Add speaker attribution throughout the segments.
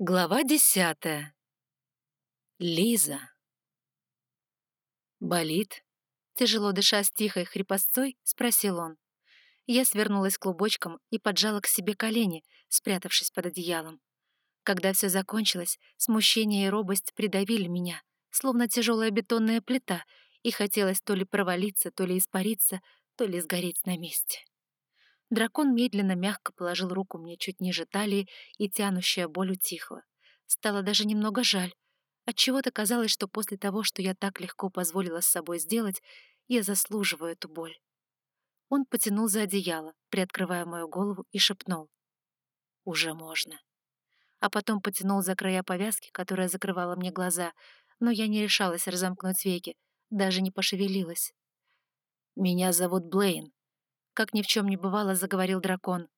Speaker 1: Глава десятая. Лиза. «Болит?» Тяжело дыша с тихой хрипотцой, спросил он. Я свернулась клубочком и поджала к себе колени, спрятавшись под одеялом. Когда все закончилось, смущение и робость придавили меня, словно тяжелая бетонная плита, и хотелось то ли провалиться, то ли испариться, то ли сгореть на месте. Дракон медленно, мягко положил руку мне чуть ниже талии, и тянущая боль утихла. Стало даже немного жаль. Отчего-то казалось, что после того, что я так легко позволила с собой сделать, я заслуживаю эту боль. Он потянул за одеяло, приоткрывая мою голову, и шепнул. «Уже можно». А потом потянул за края повязки, которая закрывала мне глаза, но я не решалась разомкнуть веки, даже не пошевелилась. «Меня зовут Блейн», как ни в чем не бывало, заговорил дракон.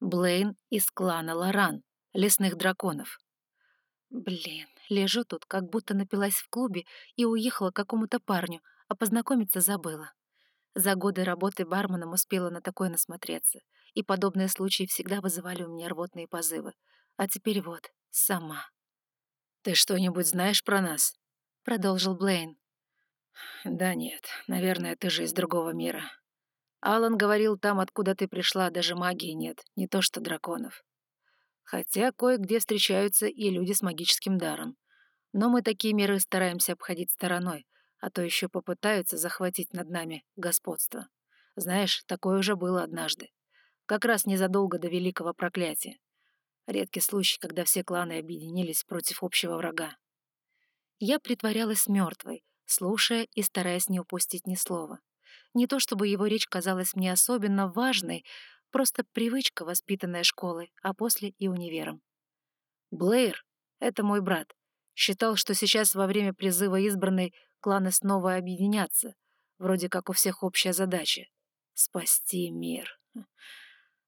Speaker 1: Блейн из клана Лоран, лесных драконов. Блин, лежу тут, как будто напилась в клубе и уехала к какому-то парню, а познакомиться забыла. За годы работы барменом успела на такое насмотреться, и подобные случаи всегда вызывали у меня рвотные позывы. А теперь вот, сама. «Ты что-нибудь знаешь про нас?» — продолжил Блейн. «Да нет, наверное, ты же из другого мира. Алан говорил, там, откуда ты пришла, даже магии нет, не то что драконов. Хотя кое-где встречаются и люди с магическим даром. Но мы такие миры стараемся обходить стороной, а то еще попытаются захватить над нами господство. Знаешь, такое уже было однажды. Как раз незадолго до Великого Проклятия. Редкий случай, когда все кланы объединились против общего врага. Я притворялась мертвой, слушая и стараясь не упустить ни слова. Не то чтобы его речь казалась мне особенно важной, просто привычка, воспитанная школой, а после и универом. Блэйр — это мой брат. Считал, что сейчас во время призыва избранной кланы снова объединятся. Вроде как у всех общая задача — спасти мир.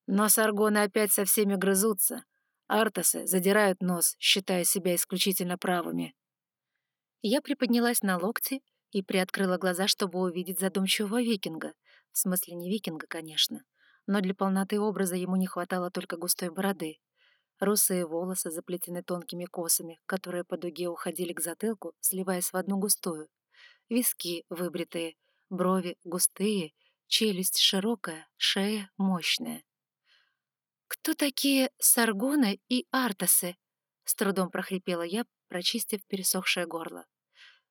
Speaker 1: Но саргоны опять со всеми грызутся. Артасы задирают нос, считая себя исключительно правыми. Я приподнялась на локти и приоткрыла глаза, чтобы увидеть задумчивого викинга. В смысле, не викинга, конечно. Но для полноты образа ему не хватало только густой бороды. Русые волосы заплетены тонкими косами, которые по дуге уходили к затылку, сливаясь в одну густую. Виски выбритые, брови густые, челюсть широкая, шея мощная. «Кто такие Саргоны и Артасы?» — с трудом прохрипела я, прочистив пересохшее горло.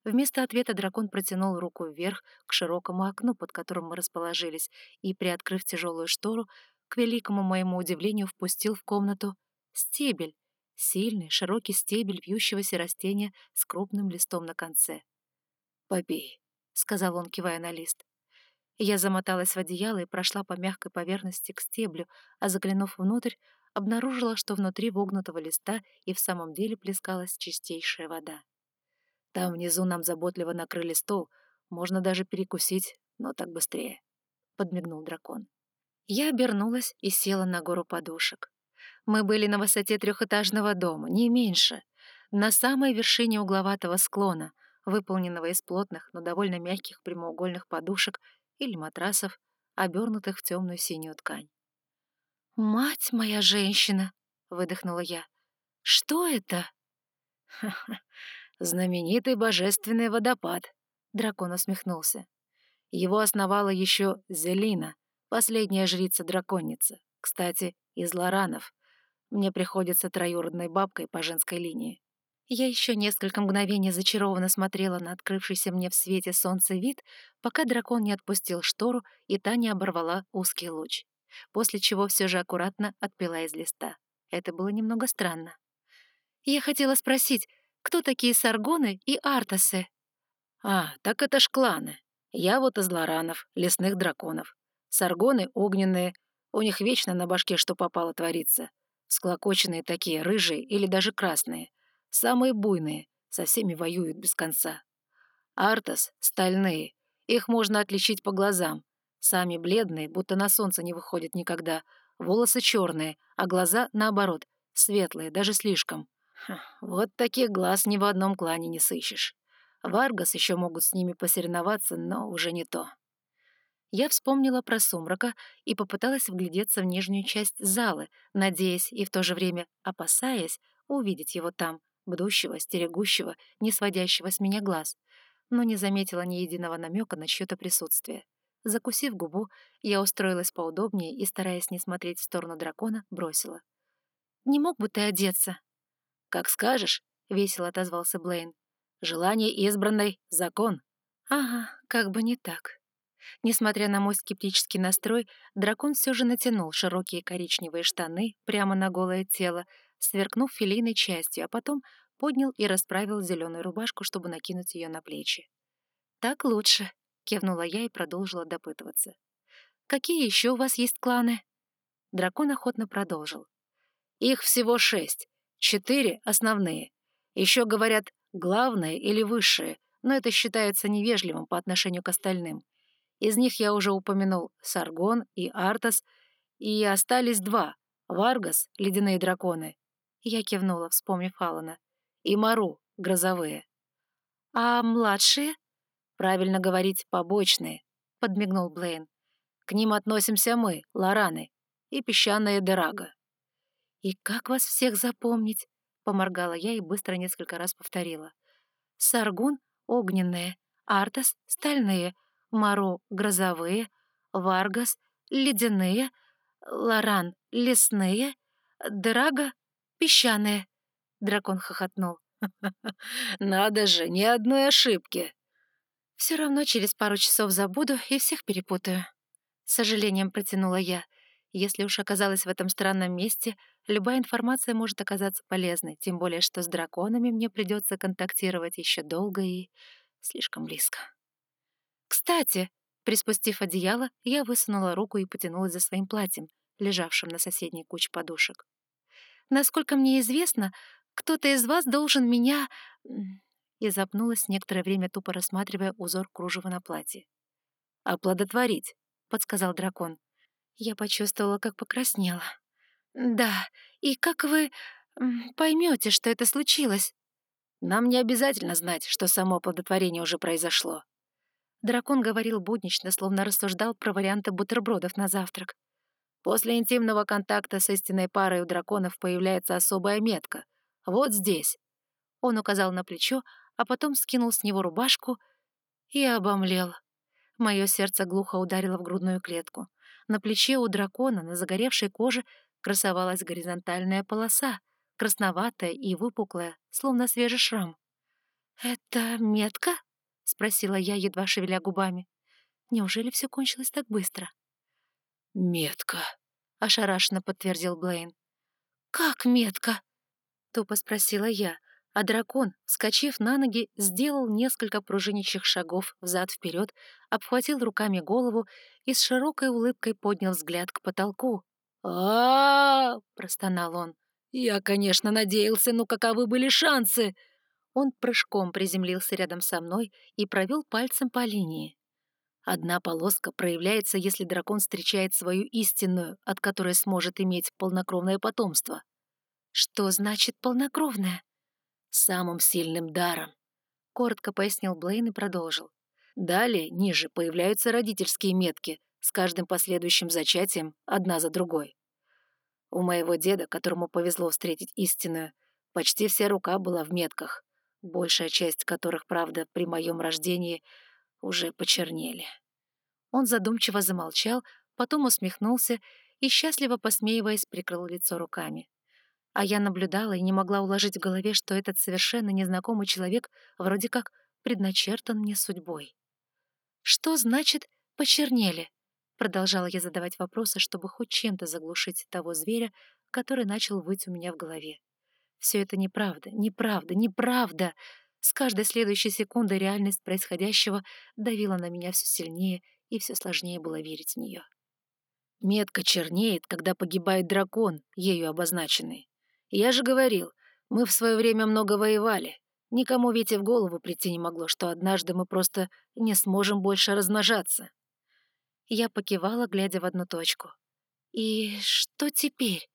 Speaker 1: Вместо ответа дракон протянул руку вверх к широкому окну, под которым мы расположились, и, приоткрыв тяжелую штору, к великому моему удивлению впустил в комнату стебель, сильный, широкий стебель вьющегося растения с крупным листом на конце. «Побей», — сказал он, кивая на лист. Я замоталась в одеяло и прошла по мягкой поверхности к стеблю, а заглянув внутрь, обнаружила, что внутри вогнутого листа и в самом деле плескалась чистейшая вода. Там внизу нам заботливо накрыли стол, можно даже перекусить, но так быстрее», — подмигнул дракон. Я обернулась и села на гору подушек. Мы были на высоте трехэтажного дома, не меньше, на самой вершине угловатого склона, выполненного из плотных, но довольно мягких прямоугольных подушек или матрасов, обернутых в темную синюю ткань. «Мать моя женщина!» — выдохнула я. «Что это?» «Ха-ха, знаменитый божественный водопад», — дракон усмехнулся. Его основала еще Зелина, последняя жрица-драконица, кстати, из Лоранов. Мне приходится троюродной бабкой по женской линии. Я еще несколько мгновений зачарованно смотрела на открывшийся мне в свете солнца вид, пока дракон не отпустил штору и та не оборвала узкий луч, после чего все же аккуратно отпила из листа. Это было немного странно. Я хотела спросить, кто такие Саргоны и Артасы?» «А, так это ж кланы. Я вот из Лоранов, лесных драконов. Саргоны — огненные, у них вечно на башке что попало творится. Склокоченные такие, рыжие или даже красные. Самые буйные, со всеми воюют без конца. Артас — стальные, их можно отличить по глазам. Сами бледные, будто на солнце не выходят никогда. Волосы черные, а глаза, наоборот, светлые, даже слишком. Вот таких глаз ни в одном клане не сыщешь. Варгас еще могут с ними посоревноваться, но уже не то. Я вспомнила про сумрака и попыталась вглядеться в нижнюю часть залы, надеясь и в то же время опасаясь увидеть его там, бдущего, стерегущего, не сводящего с меня глаз, но не заметила ни единого намека на чье-то присутствие. Закусив губу, я устроилась поудобнее и, стараясь не смотреть в сторону дракона, бросила. «Не мог бы ты одеться?»
Speaker 2: «Как скажешь», — весело отозвался Блейн. «Желание избранной — закон».
Speaker 1: «Ага, как бы не так». Несмотря на мой скептический настрой, дракон все же натянул широкие коричневые штаны прямо на голое тело, сверкнув филейной частью, а потом поднял и расправил зеленую рубашку, чтобы накинуть ее на плечи. «Так лучше», — кивнула я и продолжила допытываться. «Какие еще у вас есть кланы?» Дракон охотно продолжил.
Speaker 2: «Их всего шесть. Четыре основные. Еще говорят главные или высшие, но это считается невежливым по отношению к остальным. Из них я уже упомянул Саргон и Артас, и остались два — Варгас, ледяные драконы. Я кивнула, вспомнив Алана. И Мару, грозовые.
Speaker 1: «А младшие?»
Speaker 2: «Правильно говорить, побочные», — подмигнул Блейн. «К ним относимся мы, Лораны, и песчаная Дерага».
Speaker 1: «И как вас всех запомнить?» — поморгала я и быстро несколько раз повторила. «Саргун — огненные, Артас — стальные, Маро — грозовые, Варгас — ледяные, Лоран — лесные, Драга — песчаные». Дракон хохотнул.
Speaker 2: «Надо же, ни одной ошибки!»
Speaker 1: «Все равно через пару часов забуду и всех перепутаю». С сожалением протянула я. Если уж оказалась в этом странном месте, любая информация может оказаться полезной, тем более что с драконами мне придется контактировать еще долго и слишком близко. «Кстати!» Приспустив одеяло, я высунула руку и потянулась за своим платьем, лежавшим на соседней куче подушек. «Насколько мне известно, кто-то из вас должен меня...» И запнулась некоторое время, тупо рассматривая узор кружева на платье.
Speaker 2: «Оплодотворить», — подсказал дракон.
Speaker 1: Я почувствовала, как покраснела. «Да, и как вы поймете, что это случилось?»
Speaker 2: «Нам не обязательно знать, что само оплодотворение уже произошло»,
Speaker 1: Дракон говорил буднично, словно рассуждал про варианты бутербродов на завтрак.
Speaker 2: После интимного контакта с истинной парой у драконов появляется особая метка. Вот здесь.
Speaker 1: Он указал на плечо, а потом скинул с него рубашку и обомлел. Мое сердце глухо ударило в грудную клетку. На плече у дракона, на загоревшей коже, красовалась горизонтальная полоса, красноватая и выпуклая, словно свежий шрам. «Это метка?» — спросила я, едва шевеля губами. Неужели все кончилось так быстро?
Speaker 2: «Метка», — ошарашенно подтвердил Блейн.
Speaker 1: «Как метка?» — тупо спросила я, а дракон, вскочив на ноги, сделал несколько пружинящих шагов взад-вперед, обхватил руками голову и с широкой улыбкой поднял взгляд к потолку.
Speaker 2: а, простонал он. «Я, конечно, надеялся, но каковы были шансы?»
Speaker 1: Он прыжком приземлился рядом со мной и провел пальцем по линии. Одна полоска проявляется, если дракон встречает свою истинную, от которой сможет иметь полнокровное потомство. Что значит полнокровное?
Speaker 2: Самым сильным даром.
Speaker 1: Коротко пояснил Блейн и продолжил.
Speaker 2: Далее, ниже, появляются родительские метки, с каждым последующим зачатием, одна за другой. У моего деда, которому повезло встретить истинную, почти вся рука была в метках большая часть которых, правда, при моем рождении уже почернели.
Speaker 1: Он задумчиво замолчал, потом усмехнулся и, счастливо посмеиваясь, прикрыл лицо руками. А я наблюдала и не могла уложить в голове, что этот совершенно незнакомый человек вроде как предначертан мне судьбой. «Что значит «почернели»?» Продолжала я задавать вопросы, чтобы хоть чем-то заглушить того зверя, который начал выть у меня в голове. Все это неправда, неправда, неправда. С каждой следующей секундой реальность происходящего давила на меня все сильнее, и все сложнее было верить в нее.
Speaker 2: Метка чернеет, когда погибает дракон, ею обозначенный. Я же говорил, мы в свое время много воевали. Никому ведь и в голову прийти не могло, что однажды мы просто не сможем больше размножаться.
Speaker 1: Я покивала, глядя в одну точку. «И что теперь?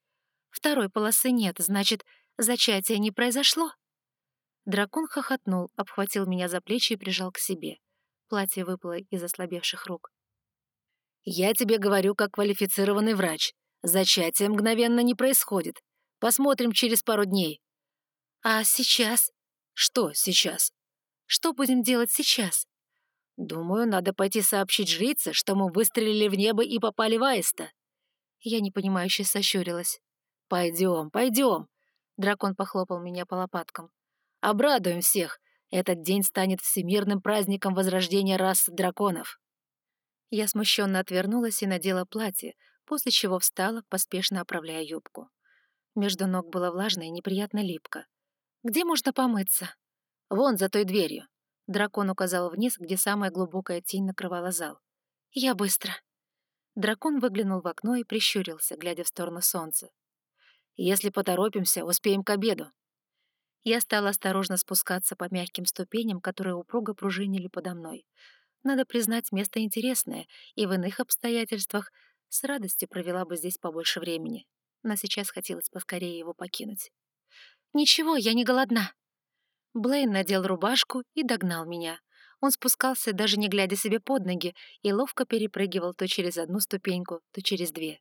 Speaker 1: Второй полосы нет, значит, Зачатие не произошло?» Дракон хохотнул, обхватил меня за плечи и прижал к себе. Платье выпало из ослабевших рук.
Speaker 2: «Я тебе говорю как квалифицированный врач. Зачатие мгновенно не происходит. Посмотрим через пару дней.
Speaker 1: «А сейчас?»
Speaker 2: «Что сейчас?»
Speaker 1: «Что будем делать сейчас?»
Speaker 2: «Думаю, надо пойти сообщить жрице, что мы выстрелили в небо и попали в аиста».
Speaker 1: Я непонимающе сощурилась.
Speaker 2: «Пойдем, пойдем!»
Speaker 1: Дракон похлопал меня по лопаткам.
Speaker 2: «Обрадуем всех! Этот день станет всемирным праздником возрождения рас драконов!»
Speaker 1: Я смущенно отвернулась и надела платье, после чего встала, поспешно оправляя юбку. Между ног было влажно и неприятно липко. «Где можно помыться?»
Speaker 2: «Вон за той дверью».
Speaker 1: Дракон указал вниз, где самая глубокая тень накрывала зал. «Я быстро». Дракон выглянул в окно и прищурился, глядя в сторону солнца.
Speaker 2: «Если поторопимся, успеем к обеду».
Speaker 1: Я стала осторожно спускаться по мягким ступеням, которые упруго пружинили подо мной. Надо признать, место интересное, и в иных обстоятельствах с радостью провела бы здесь побольше времени. Но сейчас хотелось поскорее его покинуть. «Ничего, я не голодна». Блейн надел рубашку и догнал меня. Он спускался, даже не глядя себе под ноги, и ловко перепрыгивал то через одну ступеньку, то через две.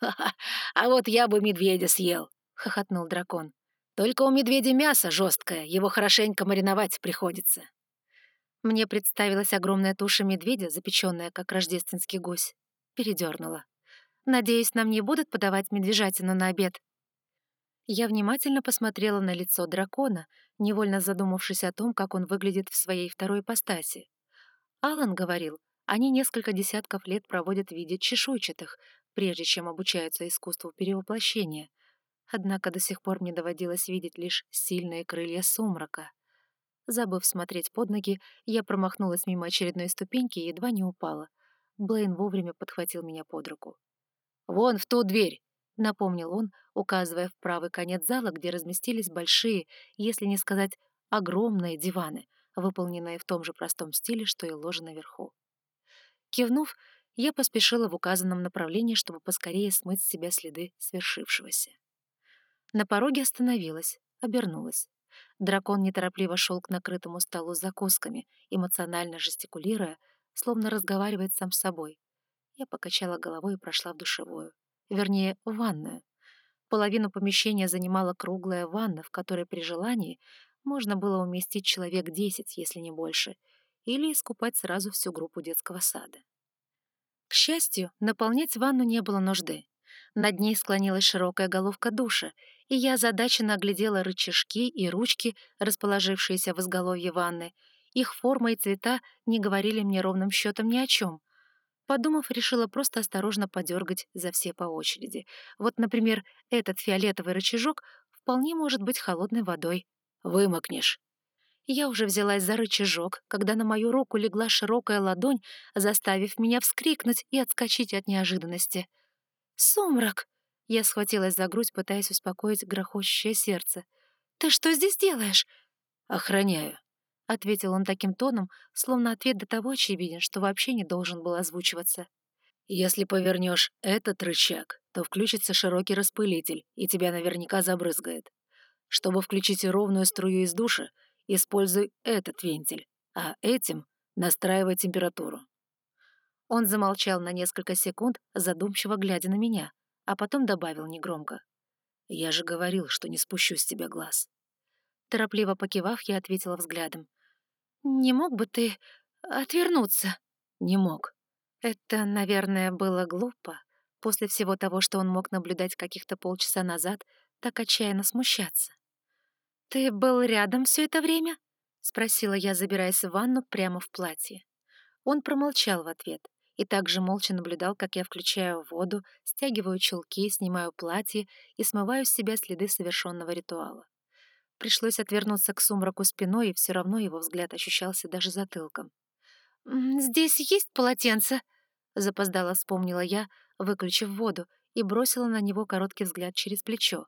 Speaker 2: «Ха-ха, а вот я бы медведя съел!» — хохотнул дракон. «Только у медведя мясо жесткое, его хорошенько мариновать приходится».
Speaker 1: Мне представилась огромная туша медведя, запеченная, как рождественский гусь. Передернула. «Надеюсь, нам не будут подавать медвежатину на обед?» Я внимательно посмотрела на лицо дракона, невольно задумавшись о том, как он выглядит в своей второй ипостаси. Алан говорил, они несколько десятков лет проводят в виде чешуйчатых, прежде чем обучаются искусству перевоплощения. Однако до сих пор мне доводилось видеть лишь сильные крылья сумрака — Забыв смотреть под ноги, я промахнулась мимо очередной ступеньки и едва не упала. Блейн вовремя подхватил меня под руку.
Speaker 2: «Вон в ту дверь!»
Speaker 1: — напомнил он, указывая в правый конец зала, где разместились большие, если не сказать огромные диваны, выполненные в том же простом стиле, что и ложа наверху. Кивнув, я поспешила в указанном направлении, чтобы поскорее смыть с себя следы свершившегося. На пороге остановилась, обернулась. Дракон неторопливо шел к накрытому столу с закусками, эмоционально жестикулируя, словно разговаривает сам с собой. Я покачала головой и прошла в душевую. Вернее, в ванную. Половину помещения занимала круглая ванна, в которой при желании можно было уместить человек десять, если не больше, или искупать сразу всю группу детского сада. К счастью, наполнять ванну не было нужды. Над ней склонилась широкая головка душа, и я озадаченно оглядела рычажки и ручки, расположившиеся в изголовье ванны. Их форма и цвета не говорили мне ровным счетом ни о чем. Подумав, решила просто осторожно подергать за все по очереди. Вот, например, этот фиолетовый рычажок вполне может быть холодной водой.
Speaker 2: «Вымокнешь».
Speaker 1: Я уже взялась за рычажок, когда на мою руку легла широкая ладонь, заставив меня вскрикнуть и отскочить от неожиданности. «Сумрак!» Я схватилась за грудь, пытаясь успокоить грохочущее сердце. «Ты что здесь делаешь?»
Speaker 2: «Охраняю», —
Speaker 1: ответил он таким тоном, словно ответ до того очевиден, что вообще не должен был озвучиваться.
Speaker 2: «Если повернешь этот рычаг, то включится широкий распылитель, и тебя наверняка забрызгает. Чтобы включить ровную струю из душа, используй этот вентиль, а этим настраивай температуру».
Speaker 1: Он замолчал на несколько секунд, задумчиво глядя на меня — а потом добавил негромко.
Speaker 2: «Я же говорил, что не спущу с тебя глаз».
Speaker 1: Торопливо покивав, я ответила взглядом. «Не мог бы ты отвернуться?»
Speaker 2: «Не мог».
Speaker 1: Это, наверное, было глупо. После всего того, что он мог наблюдать каких-то полчаса назад, так отчаянно смущаться. «Ты был рядом все это время?» — спросила я, забираясь в ванну прямо в платье. Он промолчал в ответ и также молча наблюдал, как я включаю воду, стягиваю чулки, снимаю платье и смываю с себя следы совершенного ритуала. Пришлось отвернуться к сумраку спиной, и все равно его взгляд ощущался даже затылком. «Здесь есть полотенце?» — запоздало вспомнила я, выключив воду, и бросила на него короткий взгляд через плечо.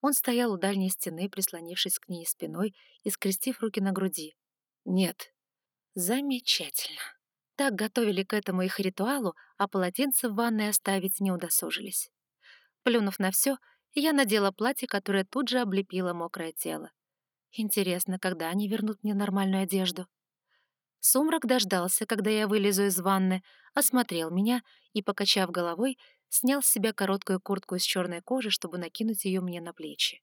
Speaker 1: Он стоял у дальней стены, прислонившись к ней спиной и скрестив руки на груди. «Нет». «Замечательно». Так готовили к этому их ритуалу, а полотенце в ванной оставить не удосужились. Плюнув на все, я надела платье, которое тут же облепило мокрое тело. Интересно, когда они вернут мне нормальную одежду? Сумрак дождался, когда я вылезу из ванны, осмотрел меня и, покачав головой, снял с себя короткую куртку из черной кожи, чтобы накинуть ее мне на плечи.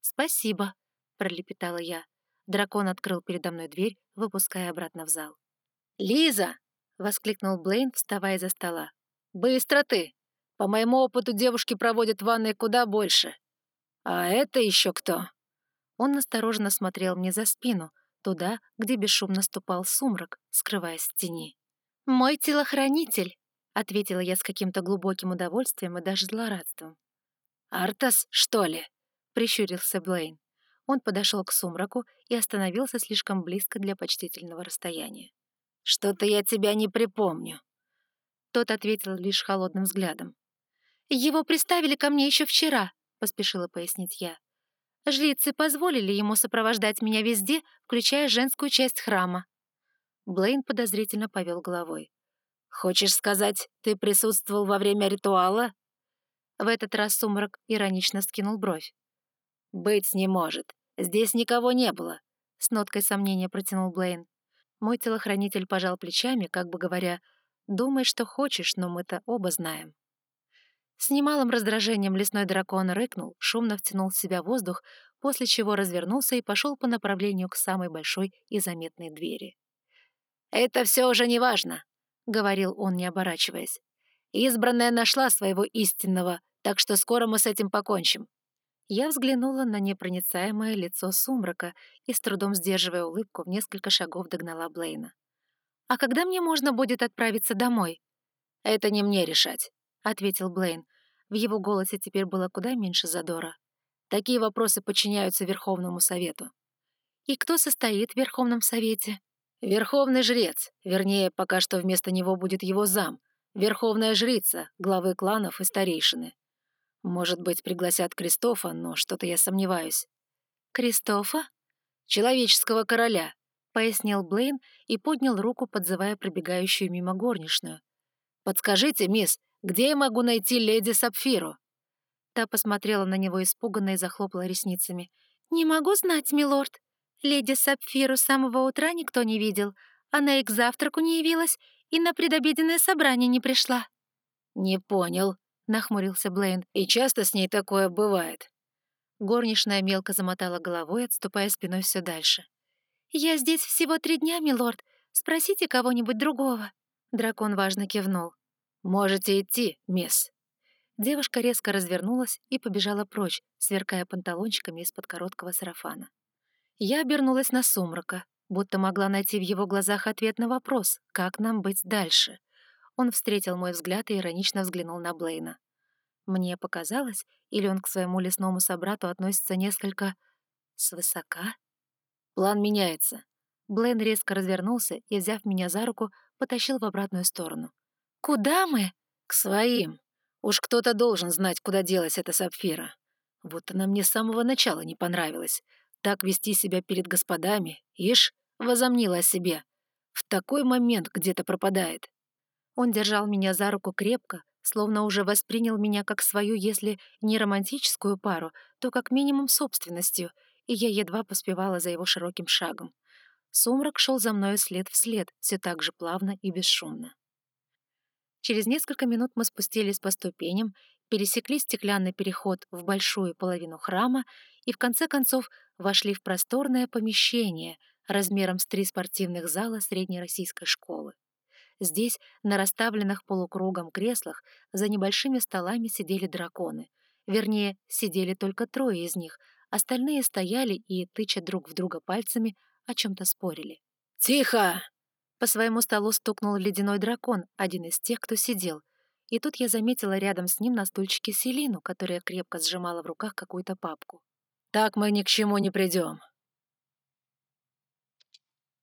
Speaker 1: «Спасибо», — пролепетала я. Дракон открыл передо мной дверь, выпуская обратно в зал.
Speaker 2: «Лиза!» — воскликнул Блейн, вставая за стола. «Быстро ты! По моему опыту девушки проводят в ванной куда больше. А это еще кто?»
Speaker 1: Он настороженно смотрел мне за спину, туда, где бесшумно ступал сумрак, скрываясь в тени. «Мой телохранитель!» — ответила я с каким-то глубоким удовольствием и даже злорадством.
Speaker 2: «Артас, что ли?»
Speaker 1: — прищурился Блейн. Он подошел к сумраку и остановился слишком близко для почтительного расстояния.
Speaker 2: «Что-то я тебя не припомню».
Speaker 1: Тот ответил лишь холодным взглядом. «Его приставили ко мне еще вчера», — поспешила пояснить я. «Жрицы позволили ему сопровождать меня везде, включая женскую часть храма». Блейн подозрительно повел головой.
Speaker 2: «Хочешь сказать, ты присутствовал во время ритуала?»
Speaker 1: В этот раз сумрак иронично скинул бровь.
Speaker 2: «Быть не может. Здесь никого не было», —
Speaker 1: с ноткой сомнения протянул Блейн. Мой телохранитель пожал плечами, как бы говоря, «Думай, что хочешь, но мы-то оба знаем». С немалым раздражением лесной дракон рыкнул, шумно втянул в себя воздух, после чего развернулся и пошел по направлению к самой большой и заметной двери.
Speaker 2: «Это все уже не важно», — говорил он, не оборачиваясь. Избранная нашла своего истинного, так что скоро мы с этим покончим».
Speaker 1: Я взглянула на непроницаемое лицо сумрака и, с трудом сдерживая улыбку, в несколько шагов догнала Блейна. «А когда мне можно будет отправиться домой?»
Speaker 2: «Это не мне решать», —
Speaker 1: ответил Блейн. В его голосе теперь было куда меньше задора.
Speaker 2: «Такие вопросы подчиняются Верховному Совету».
Speaker 1: «И кто состоит в Верховном Совете?»
Speaker 2: «Верховный жрец. Вернее, пока что вместо него будет его зам, Верховная жрица, главы кланов и старейшины. Может быть, пригласят Кристофа, но что-то я сомневаюсь.
Speaker 1: «Кристофа?»
Speaker 2: «Человеческого короля», —
Speaker 1: пояснил Блейн и поднял руку, подзывая пробегающую мимо горничную.
Speaker 2: «Подскажите, мисс, где я могу найти леди Сапфиру?»
Speaker 1: Та посмотрела на него испуганно и захлопала ресницами. «Не могу знать, милорд. Леди Сапфиру с самого утра никто не видел. Она и к завтраку не явилась, и на предобеденное собрание не пришла».
Speaker 2: «Не понял», — нахмурился Блейн. «И часто с ней такое бывает?»
Speaker 1: Горничная мелко замотала головой, отступая спиной все дальше. «Я здесь всего три дня, милорд. Спросите кого-нибудь другого». Дракон важно кивнул.
Speaker 2: «Можете идти, мисс».
Speaker 1: Девушка резко развернулась и побежала прочь, сверкая панталончиками из-под короткого сарафана. Я обернулась на сумрака будто могла найти в его глазах ответ на вопрос, как нам быть дальше. Он встретил мой взгляд и иронично взглянул на Блейна. Мне показалось, или он к своему лесному собрату относится несколько... свысока?
Speaker 2: План меняется.
Speaker 1: Блейн резко развернулся и, взяв меня за руку, потащил в обратную сторону. «Куда мы?»
Speaker 2: «К своим. Уж кто-то должен знать, куда делась эта сапфира. Вот она мне с самого начала не понравилась. Так вести себя перед господами, ишь, возомнила о себе. В такой момент где-то пропадает.
Speaker 1: Он держал меня за руку крепко, словно уже воспринял меня как свою, если не романтическую пару, то как минимум собственностью, и я едва поспевала за его широким шагом. Сумрак шел за мной след в след, все так же плавно и бесшумно. Через несколько минут мы спустились по ступеням, пересекли стеклянный переход в большую половину храма и, в конце концов, вошли в просторное помещение размером с три спортивных зала среднероссийской школы. Здесь, на расставленных полукругом креслах, за небольшими столами сидели драконы. Вернее, сидели только трое из них, остальные стояли и, тыча друг в друга пальцами, о чем-то спорили.
Speaker 2: «Тихо!»
Speaker 1: По своему столу стукнул ледяной дракон, один из тех, кто сидел. И тут я заметила рядом с ним на стульчике Селину, которая крепко сжимала в руках какую-то папку.
Speaker 2: «Так мы ни к чему не придем.